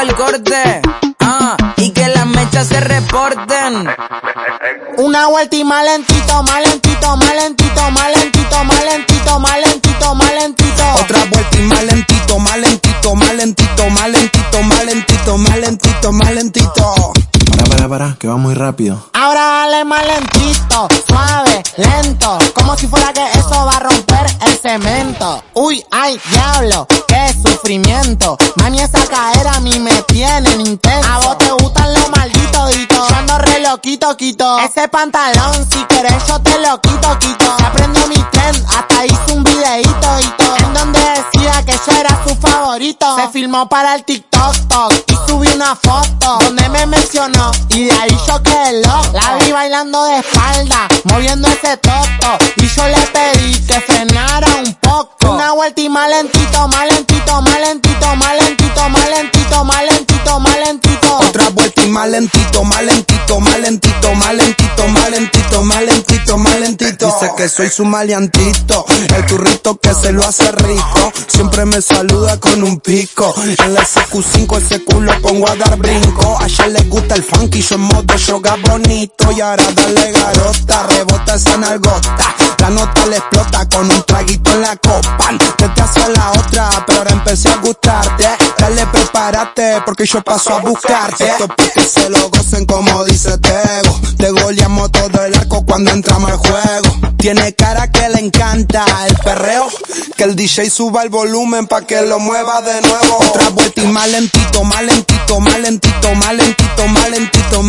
al corte. Ah, y que las mechas se reporten. Una vuelta y más lentito, más lentito, más lentito, más. Otra vuelta y más lentito, más lentito, más lentito, más. Para, para, para, que va muy rápido. Ahora dale más lentito, suave, lento, como si fuera que eso va a romper cemento. Uy, ay, diablo, qué sufrimiento. Mami, esa cadera a mí me tiene intenso. A vos te gustan los malditos dito. Yo ando re loquito, quito. Ese pantalón, si querés yo te lo quito, quito. Se aprendió mi trend, hasta hice un videito y todo. En donde decía que yo era su favorito. Se filmó para el TikTok, tok, y subí una foto donde me mencionó. Y de ahí yo quedé loco. La vi bailando de espalda, moviendo ese toto. Y yo le vuelta y más lentito, más lentito, más lentito, más. Otra vuelta y más lentito, más lentito, más lentito, más lentito. Dice que soy su maleantito, el turrito que se lo hace rico. Siempre me saluda con un pico. En la CQ5 ese culo pongo a dar brinco. A ella le gusta el funky, yo en modo yoga bonito. Y ahora dale garota, rebota esa nalgota. La nota le explota con un traguito en la copa. Empecé a gustarte. Dale, prepárate, porque yo paso a buscarte. Esto para que se lo gocen como dice Tego. Te goleamos todo el arco cuando entramos al juego. Tiene cara que le encanta el perreo. Que el DJ suba el volumen pa' que lo mueva de nuevo. Otra vuelta y más lentito, más lentito, más lentito, más lentito,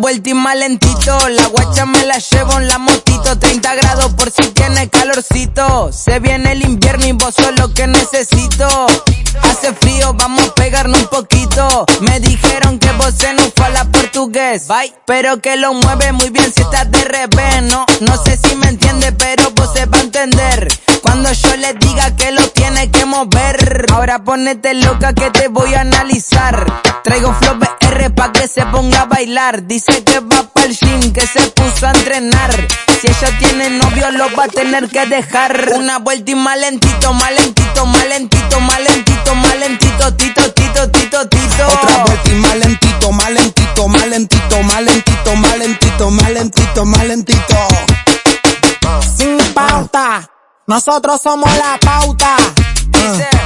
vuelta y más la guacha me la llevo en la motito, 30 grados por si tiene calorcito. Se viene el invierno y vos sos lo que necesito. Hace frío, vamos a pegarnos un poquito. Me dijeron que vos se nos fue la portugués, bye. Pero que lo mueve muy bien si estás de revés, no, no sé si me entiende, pero vos se va a entender. Cuando yo le diga que lo tiene que mover. Ahora ponete loca que te voy a analizar. Traigo flow BR pa' que se ponga a bailar. Dice que va pa'l gym, que se puso a entrenar. Si ella tiene novio lo va a tener que dejar. Una vuelta y más lentito, más lentito, más lentito, más lentito, más lentito, tito, tito, tito, tito. Otra vuelta y más lentito, más lentito, más lentito, más lentito, más lentito, más lentito, más lentito. Sin pauta, nosotros somos la pauta. Dice